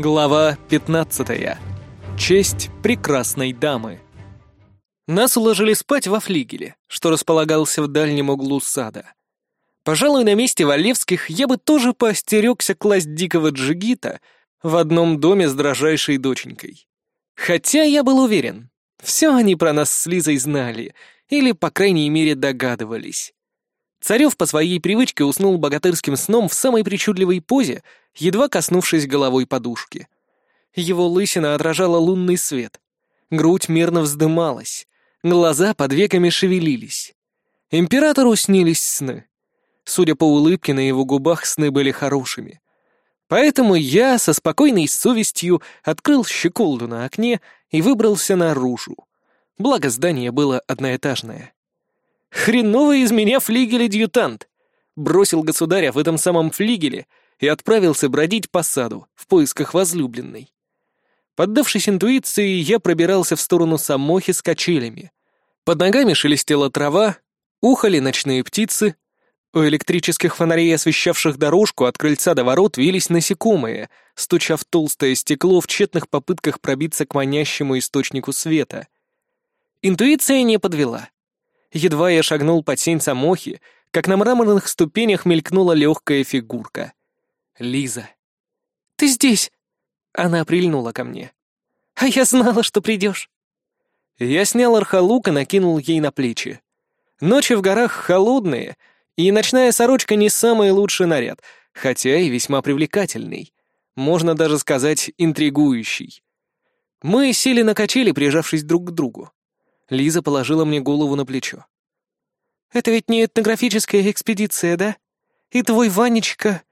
Глава 15. Честь прекрасной дамы. Нас уложили спать во флигеле, что располагался в дальнем углу сада. Пожалуй, на месте Валевских я бы тоже поостерегся класть дикого джигита в одном доме с дрожайшей доченькой. Хотя я был уверен, все они про нас с Лизой знали, или, по крайней мере, догадывались. Царев по своей привычке уснул богатырским сном в самой причудливой позе, едва коснувшись головой подушки. Его лысина отражала лунный свет. Грудь мирно вздымалась, глаза под веками шевелились. Императору снились сны. Судя по улыбке на его губах, сны были хорошими. Поэтому я со спокойной совестью открыл щеколду на окне и выбрался наружу. Благо здание было одноэтажное. Хреновый из меня флигель-адъютант! Бросил государя в этом самом флигеле и отправился бродить по саду в поисках возлюбленной. Поддавшись интуиции, я пробирался в сторону самохи с качелями. Под ногами шелестела трава, ухали ночные птицы. У электрических фонарей, освещавших дорожку от крыльца до ворот, вились насекомые, стуча в толстое стекло в тщетных попытках пробиться к манящему источнику света. Интуиция не подвела. Едва я шагнул под сень самохи, как на мраморных ступенях мелькнула легкая фигурка. Лиза. «Ты здесь!» Она прильнула ко мне. «А я знала, что придешь!» Я снял архалук и накинул ей на плечи. Ночи в горах холодные, и ночная сорочка не самый лучший наряд, хотя и весьма привлекательный. Можно даже сказать, интригующий. Мы сели на качели, прижавшись друг к другу. Лиза положила мне голову на плечо. «Это ведь не этнографическая экспедиция, да? И твой Ванечка...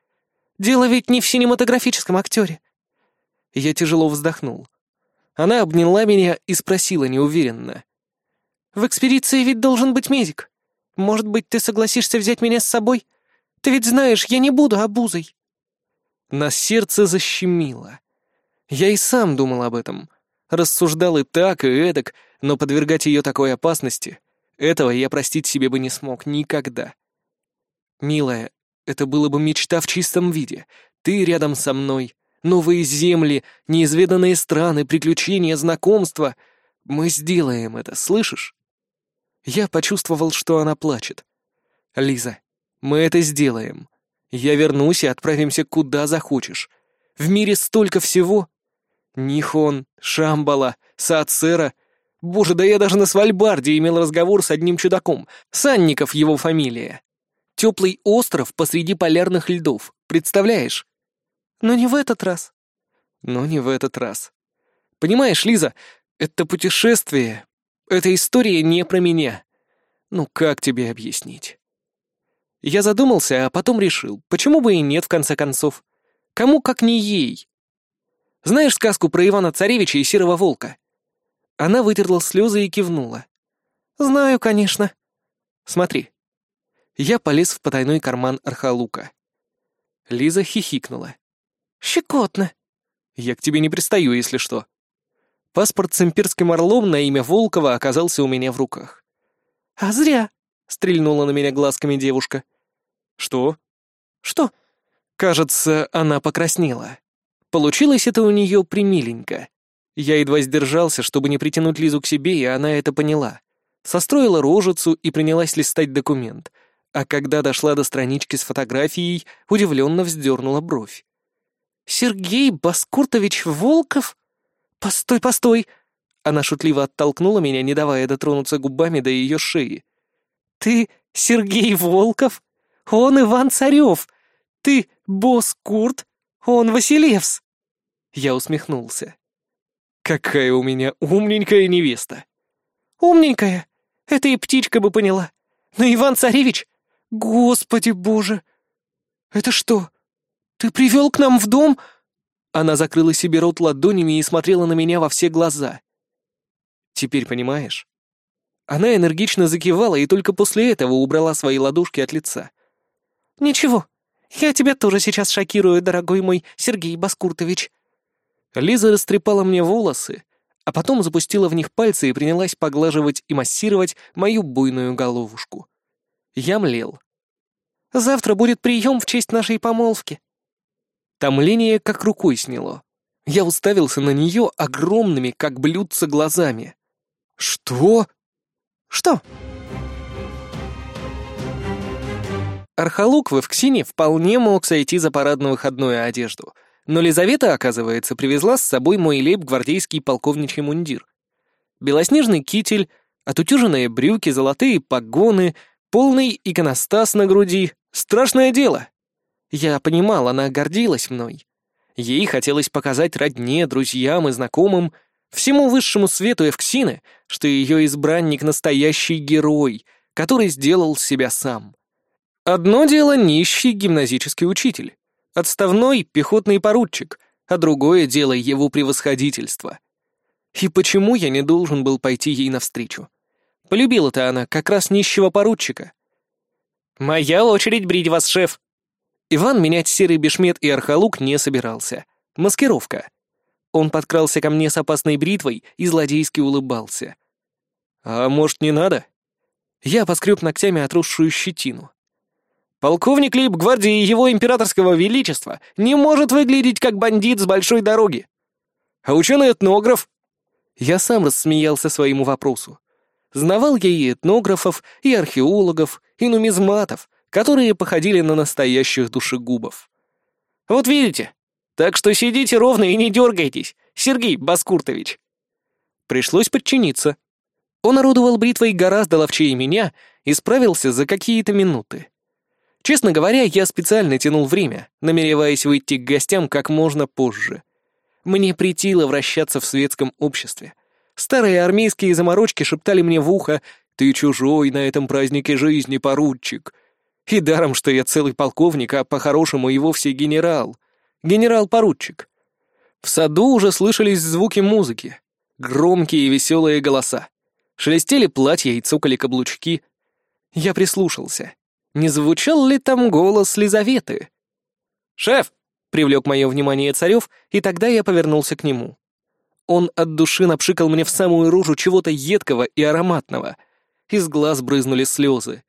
Дело ведь не в синематографическом актере». Я тяжело вздохнул. Она обняла меня и спросила неуверенно. «В экспедиции ведь должен быть медик. Может быть, ты согласишься взять меня с собой? Ты ведь знаешь, я не буду обузой». На сердце защемило. Я и сам думал об этом. Рассуждал и так, и эдак, но подвергать ее такой опасности, этого я простить себе бы не смог никогда. Милая, это было бы мечта в чистом виде. Ты рядом со мной. Новые земли, неизведанные страны, приключения, знакомства. Мы сделаем это, слышишь? Я почувствовал, что она плачет. Лиза, мы это сделаем. Я вернусь и отправимся куда захочешь. В мире столько всего. Нихон, Шамбала, Саацера — Боже, да я даже на Свальбарде имел разговор с одним чудаком. Санников его фамилия. Теплый остров посреди полярных льдов. Представляешь? Но не в этот раз. Но не в этот раз. Понимаешь, Лиза, это путешествие, эта история не про меня. Ну как тебе объяснить? Я задумался, а потом решил, почему бы и нет, в конце концов. Кому как не ей? Знаешь сказку про Ивана Царевича и Серого Волка? Она вытерла слезы и кивнула. «Знаю, конечно». «Смотри». Я полез в потайной карман архалука. Лиза хихикнула. «Щекотно». «Я к тебе не пристаю, если что». Паспорт с имперским орлом на имя Волкова оказался у меня в руках. «А зря», — стрельнула на меня глазками девушка. «Что?» «Что?» Кажется, она покраснела. Получилось это у нее примиленько. Я едва сдержался, чтобы не притянуть Лизу к себе, и она это поняла. Состроила рожицу и принялась листать документ, а когда дошла до странички с фотографией, удивленно вздернула бровь. «Сергей Баскуртович Волков? Постой, постой!» Она шутливо оттолкнула меня, не давая дотронуться губами до ее шеи. «Ты Сергей Волков? Он Иван Царев! Ты босс? Он Василевс!» Я усмехнулся. Какая у меня умненькая невеста. Умненькая? Это и птичка бы поняла. Но Иван-царевич? Господи боже! Это что? Ты привел к нам в дом? Она закрыла себе рот ладонями и смотрела на меня во все глаза. Теперь понимаешь? Она энергично закивала и только после этого убрала свои ладошки от лица. «Ничего, я тебя тоже сейчас шокирую, дорогой мой Сергей Баскуртович», Лиза растрепала мне волосы, а потом запустила в них пальцы и принялась поглаживать и массировать мою буйную головушку. Я млел. «Завтра будет прием в честь нашей помолвки». Томление как рукой сняло. Я уставился на нее огромными, как блюдца, глазами. «Что?» «Что?» Архалук в Эвксине вполне мог сойти за парадно-выходную одежду, но Лизавета, оказывается, привезла с собой мой лейб-гвардейский полковничий мундир. Белоснежный китель, отутюженные брюки, золотые погоны, полный иконостас на груди — страшное дело. Я понимал, она гордилась мной. Ей хотелось показать родне, друзьям и знакомым, всему высшему свету Эвксины, что ее избранник — настоящий герой, который сделал себя сам. Одно дело нищий гимназический учитель, отставной пехотный поручик, а другое дело его превосходительство. И почему я не должен был пойти ей навстречу? Полюбила-то она как раз нищего поручика. «Моя очередь брить вас, шеф!» Иван менять серый бешмет и архалук не собирался. Маскировка. Он подкрался ко мне с опасной бритвой и злодейски улыбался. «А может, не надо?» Я поскреб ногтями отросшую щетину. Полковник лейб-гвардии его императорского величества не может выглядеть как бандит с большой дороги. А ученый-этнограф? Я сам рассмеялся своему вопросу. Знавал я и этнографов, и археологов, и нумизматов, которые походили на настоящих душегубов. Вот видите? Так что сидите ровно и не дергайтесь, Сергей Баскуртович. Пришлось подчиниться. Он орудовал бритвой гораздо ловчее меня и справился за какие-то минуты. Честно говоря, я специально тянул время, намереваясь выйти к гостям как можно позже. Мне притило вращаться в светском обществе. Старые армейские заморочки шептали мне в ухо «Ты чужой на этом празднике жизни, поручик». И даром, что я целый полковник, а по-хорошему и вовсе генерал. Генерал-поручик. В саду уже слышались звуки музыки. Громкие и веселые голоса. Шелестели платья и цокали каблучки. Я прислушался. Не звучал ли там голос Лизаветы? «Шеф!» — привлек мое внимание Царев, и тогда я повернулся к нему. Он от души напшикал мне в самую рожу чего-то едкого и ароматного. Из глаз брызнули слезы.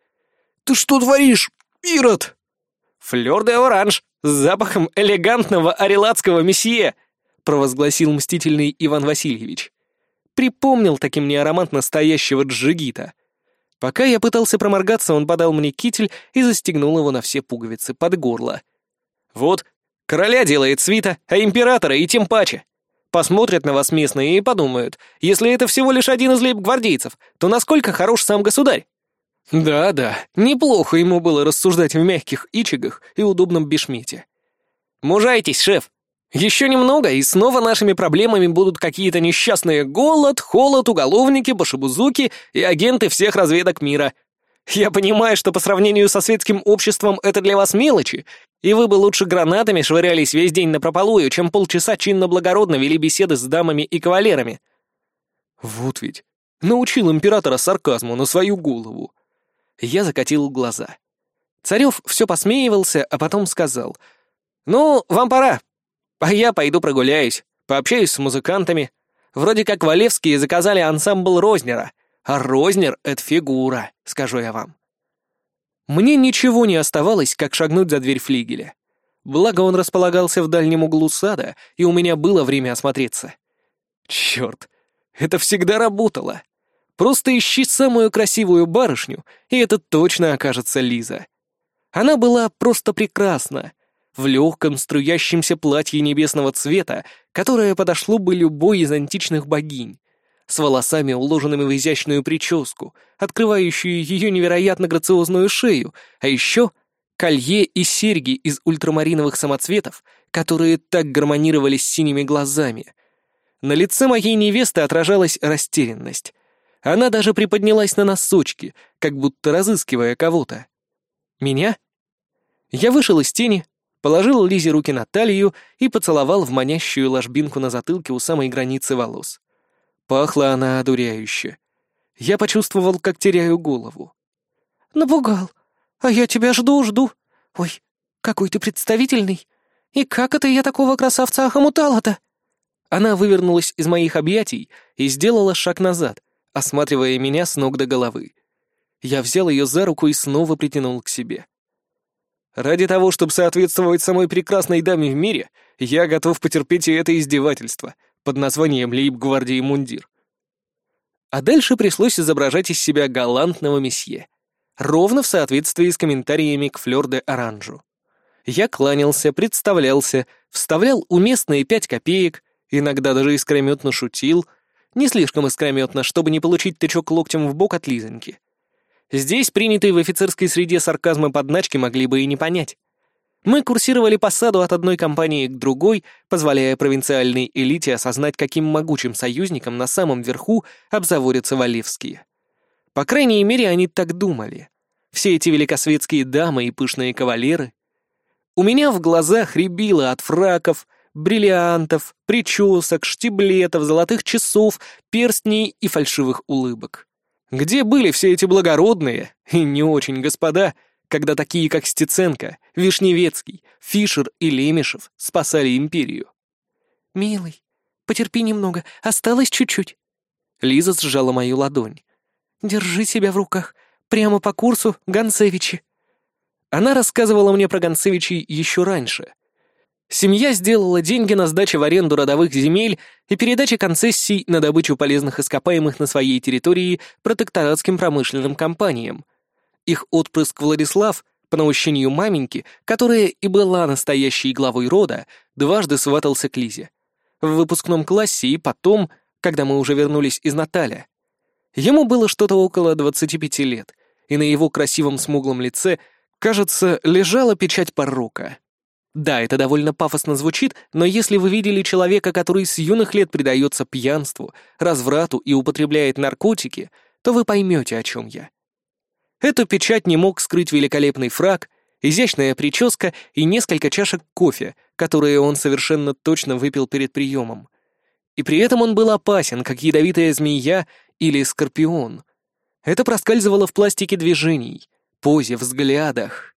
«Ты что творишь, Ирод?» «Флёр де оранж с запахом элегантного арелатского месье!» — провозгласил мстительный Иван Васильевич. Припомнил таки мне аромат настоящего джигита — Пока я пытался проморгаться, он подал мне китель и застегнул его на все пуговицы под горло. «Вот, короля делает свита, а императора и тем паче. Посмотрят на вас местные и подумают, если это всего лишь один из лейб-гвардейцев, то насколько хорош сам государь?» Да-да, неплохо ему было рассуждать в мягких ичигах и удобном бешмете. «Мужайтесь, шеф!» Еще немного, и снова нашими проблемами будут какие-то несчастные голод, холод, уголовники, башебузуки и агенты всех разведок мира. Я понимаю, что по сравнению со светским обществом это для вас мелочи, и вы бы лучше гранатами швырялись весь день на прополую, чем полчаса чинно-благородно вели беседы с дамами и кавалерами. Вот ведь, научил императора сарказму на свою голову. Я закатил глаза. Царев все посмеивался, а потом сказал, «Ну, вам пора, а я пойду прогуляюсь, пообщаюсь с музыкантами. Вроде как Валевские заказали ансамбл Рознера, а Рознер — это фигура, скажу я вам. Мне ничего не оставалось, как шагнуть за дверь флигеля. Благо он располагался в дальнем углу сада, и у меня было время осмотреться. Черт, это всегда работало. Просто ищи самую красивую барышню, и это точно окажется Лиза. Она была просто прекрасна, в легком струящемся платье небесного цвета, которое подошло бы любой из античных богинь, с волосами, уложенными в изящную прическу, открывающую ее невероятно грациозную шею, а еще колье и серьги из ультрамариновых самоцветов, которые так гармонировали с синими глазами. На лице моей невесты отражалась растерянность. Она даже приподнялась на носочки, как будто разыскивая кого-то. Меня? Я вышел из тени, положил Лизе руки на талию и поцеловал в манящую ложбинку на затылке у самой границы волос. Пахла она одуряюще. Я почувствовал, как теряю голову. «Напугал. А я тебя жду-жду. Ой, какой ты представительный. И как это я такого красавца охомутала-то?» Она вывернулась из моих объятий и сделала шаг назад, осматривая меня с ног до головы. Я взял ее за руку и снова притянул к себе. Ради того, чтобы соответствовать самой прекрасной даме в мире, я готов потерпеть и это издевательство под названием лейб-гвардии мундир. А дальше пришлось изображать из себя галантного месье, ровно в соответствии с комментариями к флёр де оранжу. Я кланялся, представлялся, вставлял уместные пять копеек, иногда даже искрометно шутил, не слишком искрометно, чтобы не получить тычок локтем в бок от Лизоньки. Здесь принятые в офицерской среде сарказмы подначки могли бы и не понять. Мы курсировали по саду от одной компании к другой, позволяя провинциальной элите осознать, каким могучим союзником на самом верху обзаводятся Валевские. По крайней мере, они так думали. Все эти великосветские дамы и пышные кавалеры. У меня в глазах рябило от фраков, бриллиантов, причесок, штиблетов, золотых часов, перстней и фальшивых улыбок. Где были все эти благородные и не очень господа, когда такие, как Стеценко, Вишневецкий, Фишер и Лемешев спасали империю? «Милый, потерпи немного, осталось чуть-чуть». Лиза сжала мою ладонь. «Держи себя в руках, прямо по курсу Гонцевичи». Она рассказывала мне про Гонцевичей еще раньше, Семья сделала деньги на сдаче в аренду родовых земель и передаче концессий на добычу полезных ископаемых на своей территории протекторатским промышленным компаниям. Их отпрыск Владислав, по наущению маменьки, которая и была настоящей главой рода, дважды сватался к Лизе. В выпускном классе и потом, когда мы уже вернулись из Наталя. Ему было что-то около 25 лет, и на его красивом смуглом лице, кажется, лежала печать порока. Да, это довольно пафосно звучит, но если вы видели человека, который с юных лет предается пьянству, разврату и употребляет наркотики, то вы поймете, о чем я. Эту печать не мог скрыть великолепный фраг, изящная прическа и несколько чашек кофе, которые он совершенно точно выпил перед приемом. И при этом он был опасен, как ядовитая змея или скорпион. Это проскальзывало в пластике движений, позе, взглядах.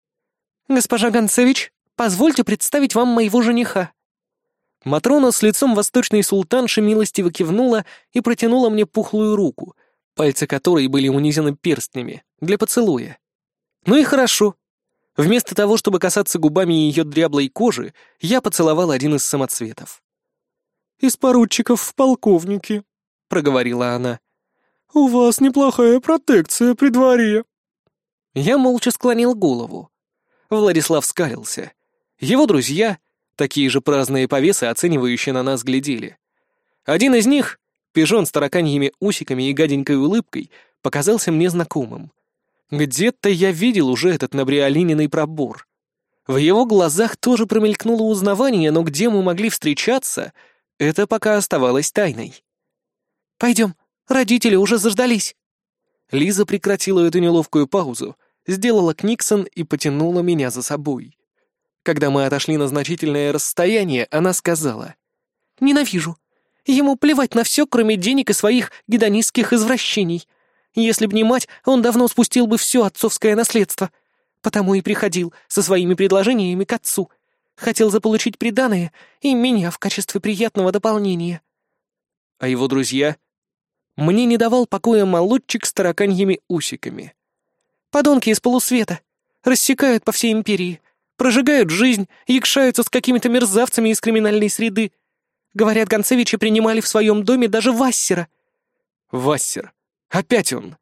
«Госпожа Гонцевич?» Позвольте представить вам моего жениха». Матрона с лицом восточной султанши милостиво кивнула и протянула мне пухлую руку, пальцы которой были унизаны перстнями, для поцелуя. Ну и хорошо. Вместо того, чтобы касаться губами ее дряблой кожи, я поцеловал один из самоцветов. «Из поручиков в полковнике», — проговорила она. «У вас неплохая протекция при дворе». Я молча склонил голову. Владислав скалился. Его друзья, такие же праздные повесы, оценивающие на нас, глядели. Один из них, пижон с тараканьими усиками и гаденькой улыбкой, показался мне знакомым. Где-то я видел уже этот набриолининый пробор. В его глазах тоже промелькнуло узнавание, но где мы могли встречаться, это пока оставалось тайной. «Пойдем, родители уже заждались». Лиза прекратила эту неловкую паузу, сделала книксон и потянула меня за собой. Когда мы отошли на значительное расстояние, она сказала. «Ненавижу. Ему плевать на все, кроме денег и своих гедонистских извращений. Если б не мать, он давно спустил бы все отцовское наследство. Потому и приходил со своими предложениями к отцу. Хотел заполучить приданое и меня в качестве приятного дополнения». «А его друзья?» Мне не давал покоя молодчик с тараканьими усиками. «Подонки из полусвета. Рассекают по всей империи прожигают жизнь, якшаются с какими-то мерзавцами из криминальной среды. Говорят, Гонцевичи принимали в своем доме даже Вассера». «Вассер. Опять он».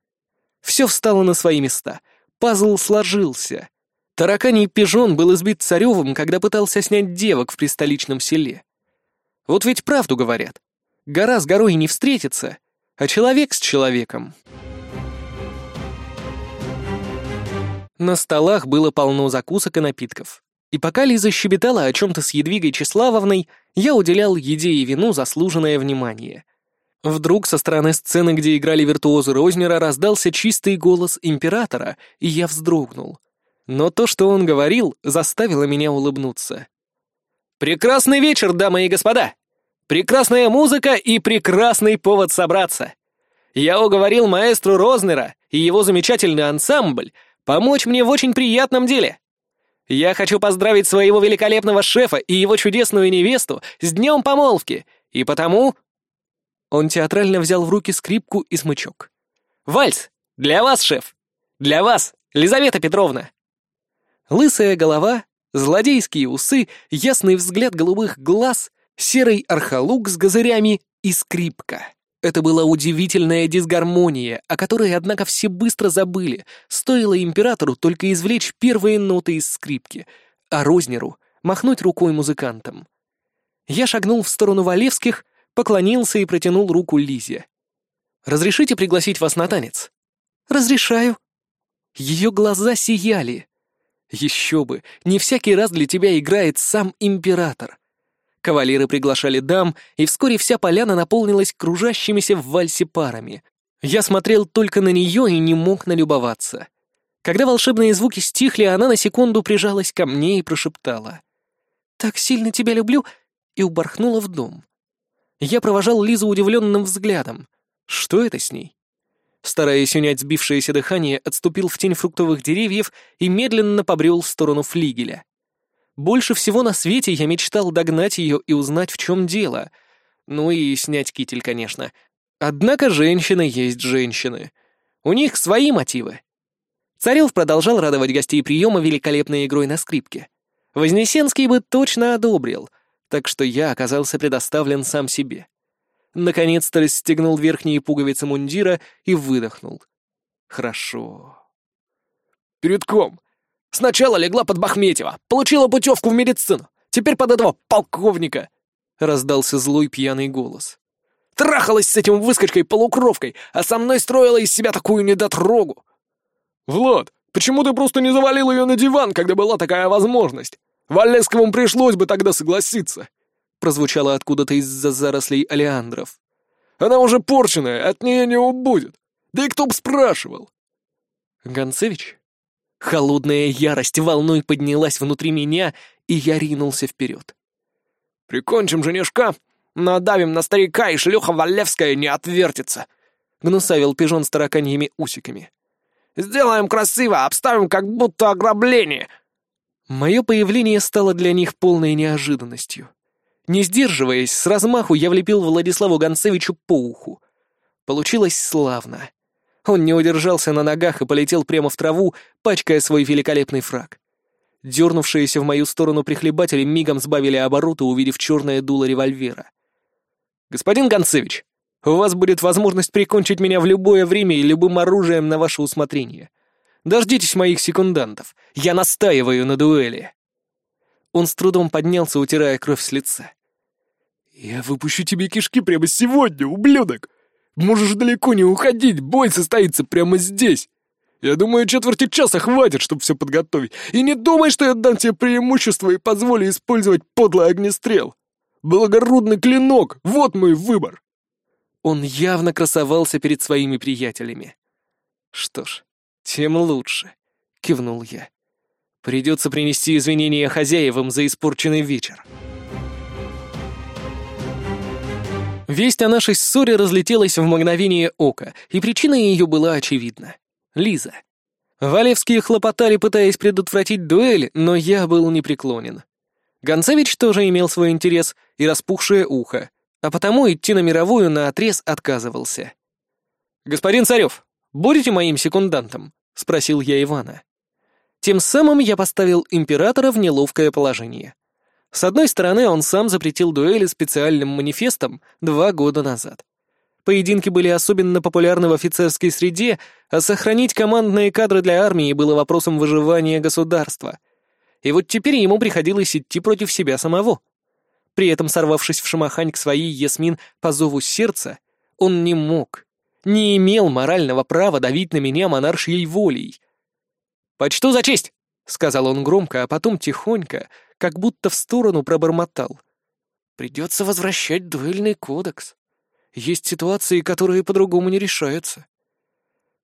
Все встало на свои места. Пазл сложился. Тараканий пижон был избит Царевым, когда пытался снять девок в пристоличном селе. Вот ведь правду говорят. Гора с горой не встретится, а человек с человеком. На столах было полно закусок и напитков. И пока Лиза щебетала о чем-то с Едвигой Числавовной, я уделял еде и вину заслуженное внимание. Вдруг со стороны сцены, где играли виртуозы Рознера, раздался чистый голос императора, и я вздрогнул. Но то, что он говорил, заставило меня улыбнуться. «Прекрасный вечер, дамы и господа! Прекрасная музыка и прекрасный повод собраться! Я уговорил маэстру Рознера и его замечательный ансамбль помочь мне в очень приятном деле. Я хочу поздравить своего великолепного шефа и его чудесную невесту с днем помолвки, и потому...» Он театрально взял в руки скрипку и смычок. «Вальс! Для вас, шеф! Для вас, Лизавета Петровна!» Лысая голова, злодейские усы, ясный взгляд голубых глаз, серый архалук с газырями и скрипка. Это была удивительная дисгармония, о которой, однако, все быстро забыли. Стоило императору только извлечь первые ноты из скрипки, а Рознеру махнуть рукой музыкантам. Я шагнул в сторону Валевских, поклонился и протянул руку Лизе. «Разрешите пригласить вас на танец?» «Разрешаю». Ее глаза сияли. Еще бы, не всякий раз для тебя играет сам император. Кавалеры приглашали дам, и вскоре вся поляна наполнилась кружащимися в вальсе парами. Я смотрел только на нее и не мог налюбоваться. Когда волшебные звуки стихли, она на секунду прижалась ко мне и прошептала. «Так сильно тебя люблю!» и уборхнула в дом. Я провожал Лизу удивленным взглядом. Что это с ней? Стараясь унять сбившееся дыхание, отступил в тень фруктовых деревьев и медленно побрел в сторону флигеля. Больше всего на свете я мечтал догнать ее и узнать, в чем дело. Ну и снять китель, конечно. Однако женщины есть женщины. У них свои мотивы. Царев продолжал радовать гостей приема великолепной игрой на скрипке. Вознесенский бы точно одобрил, так что я оказался предоставлен сам себе. Наконец-то расстегнул верхние пуговицы мундира и выдохнул. Хорошо. «Перед ком?» Сначала легла под Бахметьева, получила путевку в медицину, теперь под этого полковника!» — раздался злой пьяный голос. «Трахалась с этим выскочкой-полукровкой, а со мной строила из себя такую недотрогу!» «Влад, почему ты просто не завалил ее на диван, когда была такая возможность? Валесковым пришлось бы тогда согласиться!» прозвучало откуда-то из-за зарослей алиандров. «Она уже порченная, от нее не убудет! Да и кто б спрашивал!» «Гонцевич?» Холодная ярость волной поднялась внутри меня, и я ринулся вперед. «Прикончим женишка, надавим на старика, и шлюха Валевская не отвертится!» — гнусавил пижон с тараканьими усиками. «Сделаем красиво, обставим как будто ограбление!» Мое появление стало для них полной неожиданностью. Не сдерживаясь, с размаху я влепил Владиславу Гонцевичу по уху. Получилось славно. Он не удержался на ногах и полетел прямо в траву, пачкая свой великолепный фраг. Дернувшиеся в мою сторону прихлебатели мигом сбавили обороты, увидев черное дуло револьвера. «Господин Гонцевич, у вас будет возможность прикончить меня в любое время и любым оружием на ваше усмотрение. Дождитесь моих секундантов. Я настаиваю на дуэли». Он с трудом поднялся, утирая кровь с лица. «Я выпущу тебе кишки прямо сегодня, ублюдок!» Можешь далеко не уходить, бой состоится прямо здесь. Я думаю, четверти часа хватит, чтобы все подготовить. И не думай, что я дам тебе преимущество и позволю использовать подлый огнестрел. Благородный клинок — вот мой выбор. Он явно красовался перед своими приятелями. Что ж, тем лучше, — кивнул я. Придется принести извинения хозяевам за испорченный вечер. Весть о нашей ссоре разлетелась в мгновение ока, и причина ее была очевидна. Лиза. Валевские хлопотали, пытаясь предотвратить дуэль, но я был непреклонен. Гонцевич тоже имел свой интерес и распухшее ухо, а потому идти на мировую на отрез отказывался. «Господин Царев, будете моим секундантом?» — спросил я Ивана. Тем самым я поставил императора в неловкое положение. С одной стороны, он сам запретил дуэли специальным манифестом два года назад. Поединки были особенно популярны в офицерской среде, а сохранить командные кадры для армии было вопросом выживания государства. И вот теперь ему приходилось идти против себя самого. При этом, сорвавшись в Шамахань к своей Ясмин по зову сердца, он не мог, не имел морального права давить на меня монаршьей волей. «Почту за честь!» — сказал он громко, а потом тихонько, как будто в сторону пробормотал. «Придется возвращать дуэльный кодекс. Есть ситуации, которые по-другому не решаются».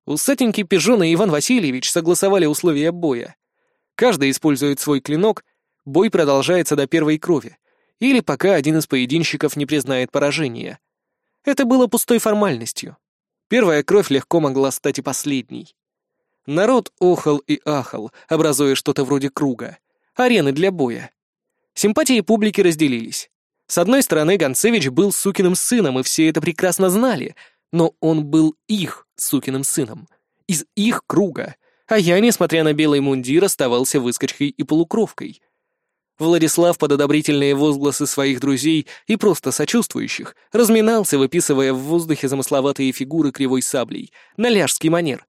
Усатенький пижон и Иван Васильевич согласовали условия боя. Каждый использует свой клинок, бой продолжается до первой крови, или пока один из поединщиков не признает поражения. Это было пустой формальностью. Первая кровь легко могла стать и последней. Народ охал и ахал, образуя что-то вроде круга арены для боя. Симпатии публики разделились. С одной стороны, Гонцевич был сукиным сыном, и все это прекрасно знали, но он был их сукиным сыном, из их круга, а я, несмотря на белый мундир, оставался выскочкой и полукровкой. Владислав под одобрительные возгласы своих друзей и просто сочувствующих разминался, выписывая в воздухе замысловатые фигуры кривой саблей, на ляжский манер.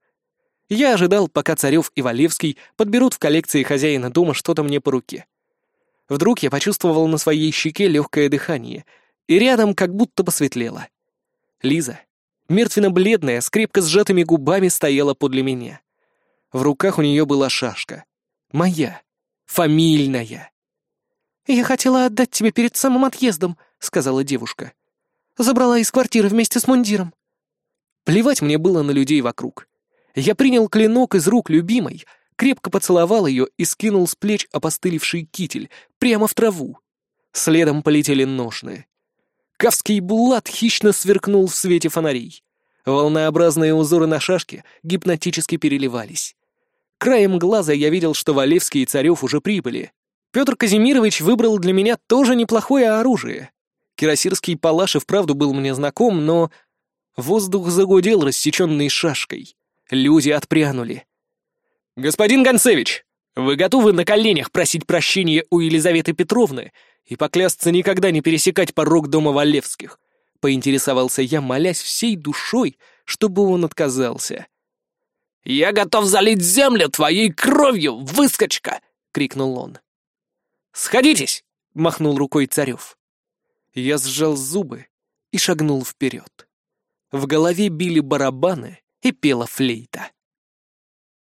Я ожидал, пока Царев и Валевский подберут в коллекции хозяина дома что-то мне по руке. Вдруг я почувствовал на своей щеке легкое дыхание, и рядом как будто посветлело. Лиза, мертвенно-бледная, с крепко сжатыми губами, стояла подле меня. В руках у нее была шашка. Моя. Фамильная. «Я хотела отдать тебе перед самым отъездом», — сказала девушка. «Забрала из квартиры вместе с мундиром». Плевать мне было на людей вокруг. Я принял клинок из рук любимой, крепко поцеловал ее и скинул с плеч опостылевший китель прямо в траву. Следом полетели ножны. Кавский булат хищно сверкнул в свете фонарей. Волнообразные узоры на шашке гипнотически переливались. Краем глаза я видел, что Валевский и Царев уже прибыли. Петр Казимирович выбрал для меня тоже неплохое оружие. Кирасирский палаш и вправду был мне знаком, но... Воздух загудел рассеченной шашкой. Люди отпрянули. «Господин Гонцевич, вы готовы на коленях просить прощения у Елизаветы Петровны и поклясться никогда не пересекать порог дома Валевских?» — поинтересовался я, молясь всей душой, чтобы он отказался. «Я готов залить землю твоей кровью, выскочка!» — крикнул он. «Сходитесь!» — махнул рукой Царев. Я сжал зубы и шагнул вперед. В голове били барабаны и пела флейта.